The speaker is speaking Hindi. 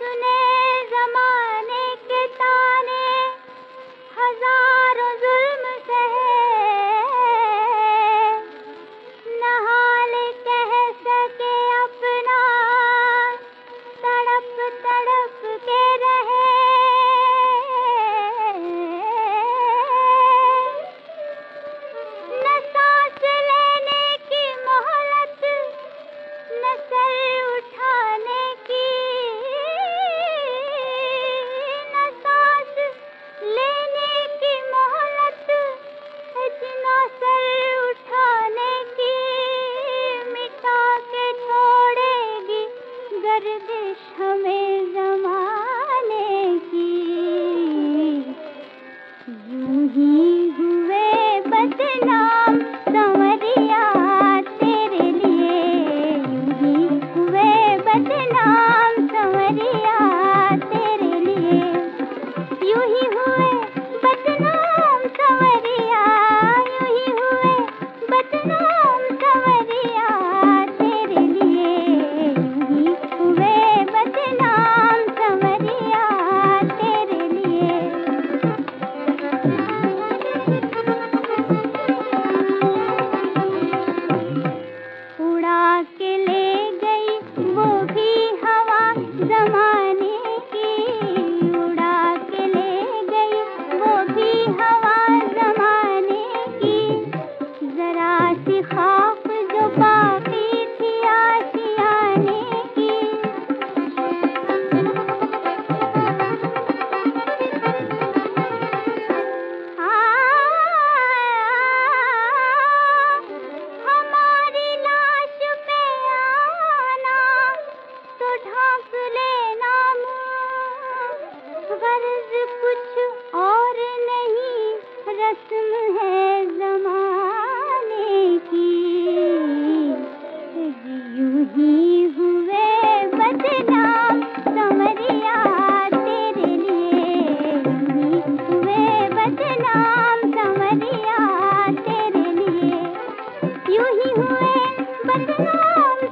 सुने गर्ज कुछ और नहीं, रस्म है जमाने की। यू ही हुए बदनाम समरिया तेरे लिए। हुए बदनाम समरिया तेरे लिए। यूँ ही हुए बदनाम